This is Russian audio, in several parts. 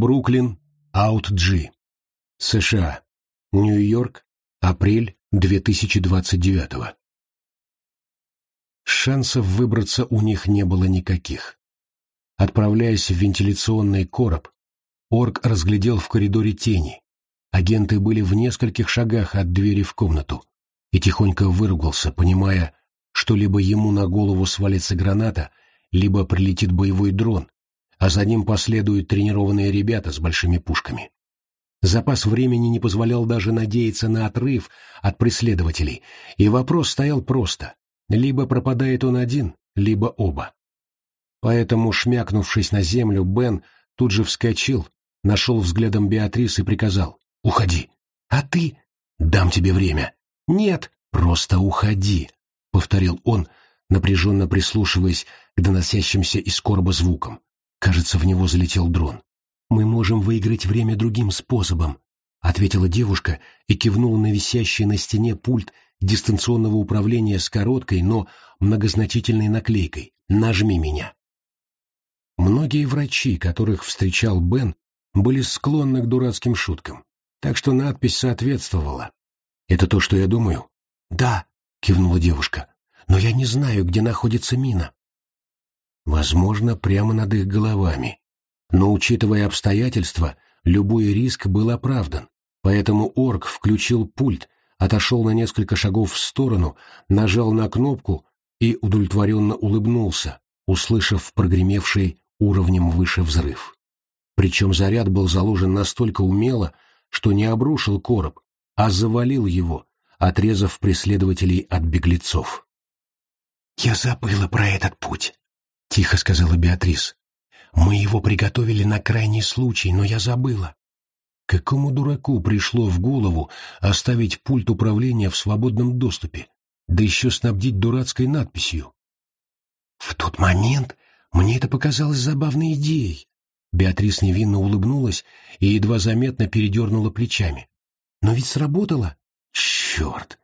Бруклин, Аут-Джи. США. Нью-Йорк, апрель 2029 Шансов выбраться у них не было никаких. Отправляясь в вентиляционный короб, Орк разглядел в коридоре тени. Агенты были в нескольких шагах от двери в комнату и тихонько выругался, понимая, что либо ему на голову свалится граната, либо прилетит боевой дрон, а за ним последуют тренированные ребята с большими пушками. Запас времени не позволял даже надеяться на отрыв от преследователей, и вопрос стоял просто — либо пропадает он один, либо оба. Поэтому, шмякнувшись на землю, Бен тут же вскочил, нашел взглядом Беатрис и приказал «Уходи». «А ты?» «Дам тебе время». «Нет». «Просто уходи», — повторил он, напряженно прислушиваясь к доносящимся из короба звукам. Кажется, в него залетел дрон. «Мы можем выиграть время другим способом», — ответила девушка и кивнула на висящий на стене пульт дистанционного управления с короткой, но многозначительной наклейкой «Нажми меня». Многие врачи, которых встречал Бен, были склонны к дурацким шуткам, так что надпись соответствовала. «Это то, что я думаю?» «Да», — кивнула девушка, — «но я не знаю, где находится мина». Возможно, прямо над их головами. Но, учитывая обстоятельства, любой риск был оправдан, поэтому орк включил пульт, отошел на несколько шагов в сторону, нажал на кнопку и удовлетворенно улыбнулся, услышав прогремевший уровнем выше взрыв. Причем заряд был заложен настолько умело, что не обрушил короб, а завалил его, отрезав преследователей от беглецов. «Я забыла про этот путь», — тихо сказала Беатрис. «Мы его приготовили на крайний случай, но я забыла». Какому дураку пришло в голову оставить пульт управления в свободном доступе, да еще снабдить дурацкой надписью? В тот момент мне это показалось забавной идеей. Беатрис невинно улыбнулась и едва заметно передернула плечами. Но ведь сработало. Черт!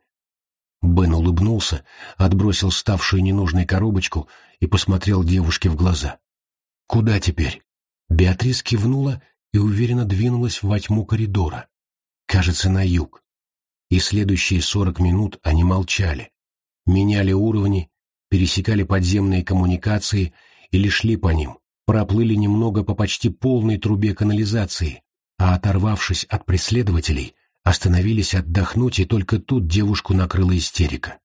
Бен улыбнулся, отбросил ставшую ненужной коробочку и посмотрел девушке в глаза. «Куда теперь?» Беатрис кивнула и уверенно двинулась во тьму коридора. Кажется, на юг. И следующие сорок минут они молчали. Меняли уровни, пересекали подземные коммуникации или шли по ним, проплыли немного по почти полной трубе канализации, а, оторвавшись от преследователей, Остановились отдохнуть, и только тут девушку накрыла истерика.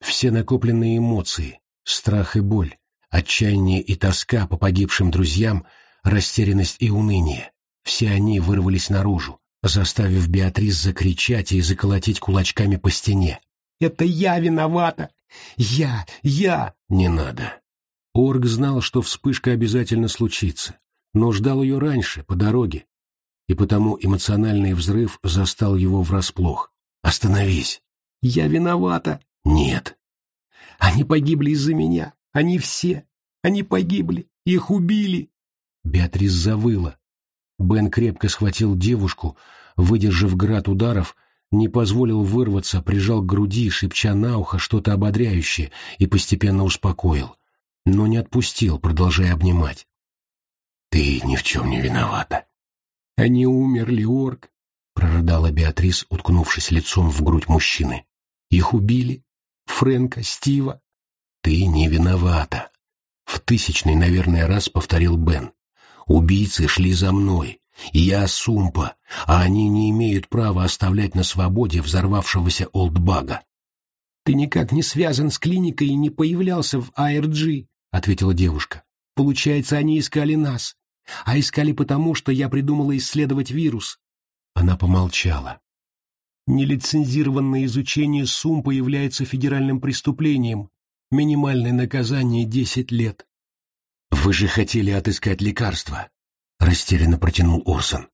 Все накопленные эмоции, страх и боль, отчаяние и тоска по погибшим друзьям, растерянность и уныние, все они вырвались наружу, заставив Беатрис закричать и заколотить кулачками по стене. «Это я виновата! Я! Я!» «Не надо!» Орг знал, что вспышка обязательно случится, но ждал ее раньше, по дороге, и потому эмоциональный взрыв застал его врасплох. «Остановись!» «Я виновата!» «Нет!» «Они погибли из-за меня! Они все! Они погибли! Их убили!» Беатрис завыла. Бен крепко схватил девушку, выдержав град ударов, не позволил вырваться, прижал к груди, шепча на ухо что-то ободряющее, и постепенно успокоил, но не отпустил, продолжая обнимать. «Ты ни в чем не виновата. «Они умерли, Орк!» — прорыдала Беатрис, уткнувшись лицом в грудь мужчины. «Их убили? Фрэнка, Стива?» «Ты не виновата!» В тысячный, наверное, раз повторил Бен. «Убийцы шли за мной. Я Сумпа, а они не имеют права оставлять на свободе взорвавшегося олдбага». «Ты никак не связан с клиникой и не появлялся в АРГ», — ответила девушка. «Получается, они искали нас. А искали потому, что я придумала исследовать вирус. Она помолчала. Нелицензированное изучение СУМ появляется федеральным преступлением. Минимальное наказание — десять лет. «Вы же хотели отыскать лекарство», — растерянно протянул Орсон.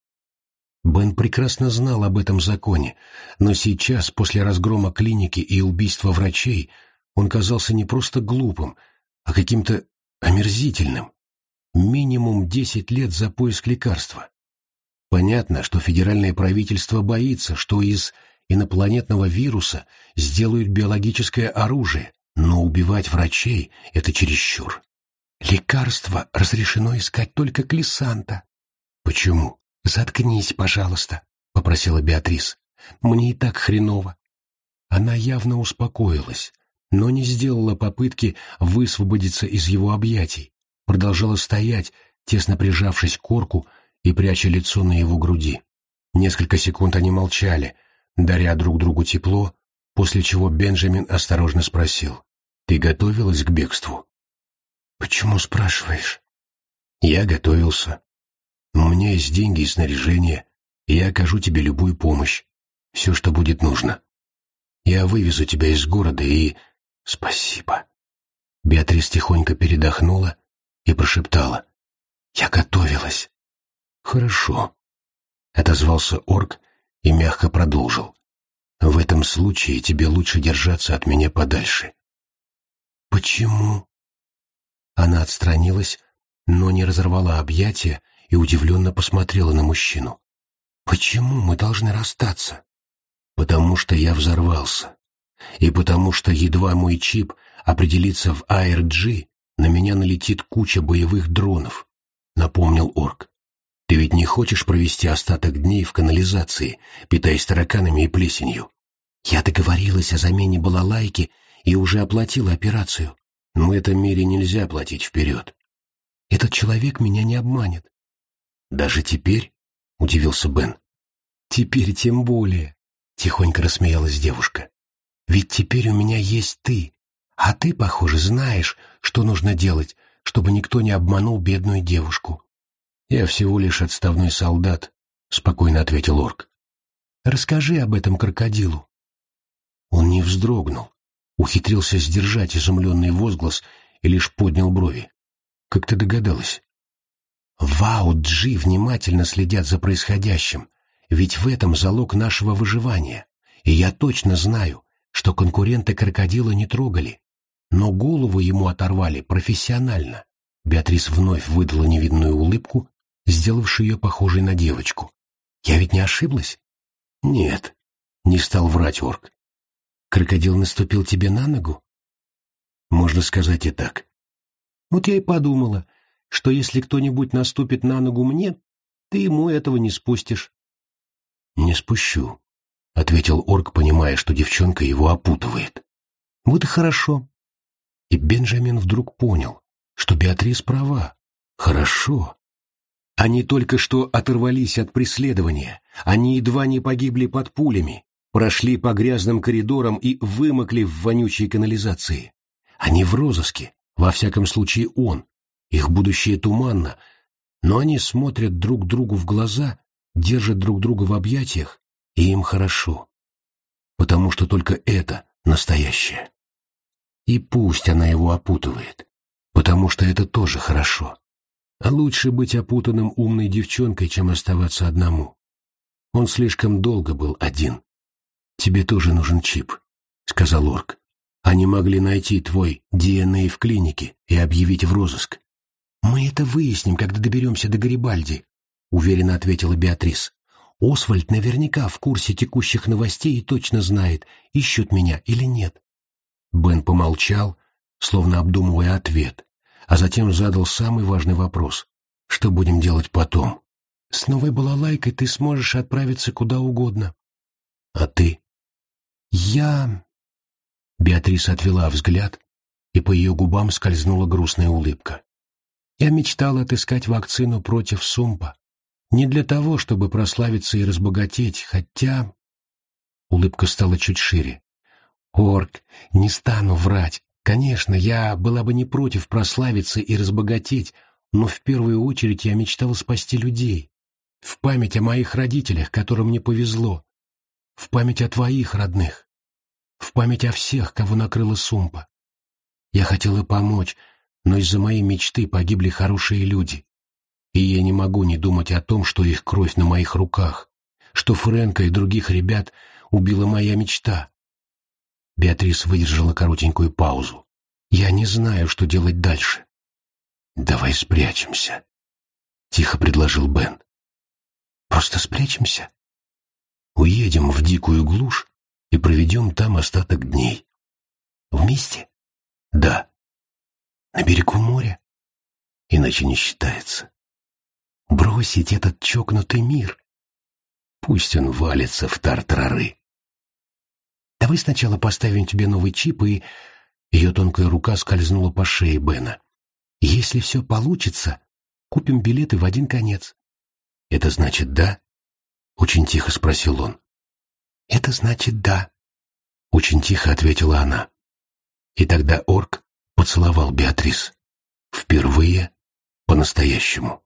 Бен прекрасно знал об этом законе, но сейчас, после разгрома клиники и убийства врачей, он казался не просто глупым, а каким-то омерзительным. Минимум 10 лет за поиск лекарства. Понятно, что федеральное правительство боится, что из инопланетного вируса сделают биологическое оружие, но убивать врачей — это чересчур. Лекарство разрешено искать только Клисанта. почему?» «Заткнись, пожалуйста», — попросила Беатрис. «Мне и так хреново». Она явно успокоилась, но не сделала попытки высвободиться из его объятий, продолжала стоять, тесно прижавшись к корку и пряча лицо на его груди. Несколько секунд они молчали, даря друг другу тепло, после чего Бенджамин осторожно спросил. «Ты готовилась к бегству?» «Почему спрашиваешь?» «Я готовился. У меня есть деньги и снаряжение, я окажу тебе любую помощь, все, что будет нужно. Я вывезу тебя из города и...» «Спасибо». Беатрис тихонько передохнула и прошептала. «Я готовилась». «Хорошо», — отозвался орк и мягко продолжил. «В этом случае тебе лучше держаться от меня подальше». «Почему?» Она отстранилась, но не разорвала объятия и удивленно посмотрела на мужчину. «Почему мы должны расстаться?» «Потому что я взорвался. И потому что едва мой чип определится в ARG, на меня налетит куча боевых дронов», — напомнил орк. Ты ведь не хочешь провести остаток дней в канализации, питаясь тараканами и плесенью? Я договорилась о замене балалайки и уже оплатила операцию. Но в этом мире нельзя платить вперед. Этот человек меня не обманет. Даже теперь? — удивился Бен. Теперь тем более, — тихонько рассмеялась девушка. Ведь теперь у меня есть ты, а ты, похоже, знаешь, что нужно делать, чтобы никто не обманул бедную девушку. «Я всего лишь отставной солдат», — спокойно ответил орк. «Расскажи об этом крокодилу». Он не вздрогнул, ухитрился сдержать изумленный возглас и лишь поднял брови. «Как ты догадалась?» «Вау-Джи внимательно следят за происходящим, ведь в этом залог нашего выживания, и я точно знаю, что конкуренты крокодила не трогали, но голову ему оторвали профессионально». Беатрис вновь выдала невидную улыбку сделавший ее похожей на девочку. Я ведь не ошиблась? Нет, не стал врать орк. Крокодил наступил тебе на ногу? Можно сказать и так. Вот я и подумала, что если кто-нибудь наступит на ногу мне, ты ему этого не спустишь. Не спущу, — ответил орк, понимая, что девчонка его опутывает. Вот и хорошо. И Бенджамин вдруг понял, что Беатрис права. Хорошо. Они только что оторвались от преследования, они едва не погибли под пулями, прошли по грязным коридорам и вымокли в вонючей канализации. Они в розыске, во всяком случае он, их будущее туманно, но они смотрят друг другу в глаза, держат друг друга в объятиях, и им хорошо. Потому что только это настоящее. И пусть она его опутывает, потому что это тоже хорошо. А лучше быть опутанным умной девчонкой, чем оставаться одному. Он слишком долго был один. «Тебе тоже нужен чип», — сказал Орк. «Они могли найти твой ДНА в клинике и объявить в розыск». «Мы это выясним, когда доберемся до Гарибальди», — уверенно ответила Беатрис. «Освальд наверняка в курсе текущих новостей и точно знает, ищут меня или нет». Бен помолчал, словно обдумывая ответ, а затем задал самый важный вопрос. Что будем делать потом? С новой балалайкой ты сможешь отправиться куда угодно. А ты? Я... Беатриса отвела взгляд, и по ее губам скользнула грустная улыбка. Я мечтала отыскать вакцину против сумпа. Не для того, чтобы прославиться и разбогатеть, хотя... Улыбка стала чуть шире. Орк, не стану врать. Конечно, я была бы не против прославиться и разбогатеть, но в первую очередь я мечтала спасти людей. В память о моих родителях, которым не повезло. В память о твоих родных. В память о всех, кого накрыла сумпа. Я хотела помочь, но из-за моей мечты погибли хорошие люди. И я не могу не думать о том, что их кровь на моих руках, что Фрэнка и других ребят убила моя мечта. Беатрис выдержала коротенькую паузу. «Я не знаю, что делать дальше». «Давай спрячемся», — тихо предложил Бен. «Просто спрячемся. Уедем в дикую глушь и проведем там остаток дней. Вместе? Да. На берегу моря? Иначе не считается. Бросить этот чокнутый мир? Пусть он валится в тартарары. Давай сначала поставим тебе новый чип, и... Ее тонкая рука скользнула по шее Бена. Если все получится, купим билеты в один конец. Это значит «да»? Очень тихо спросил он. Это значит «да». Очень тихо ответила она. И тогда орк поцеловал Беатрис. Впервые по-настоящему.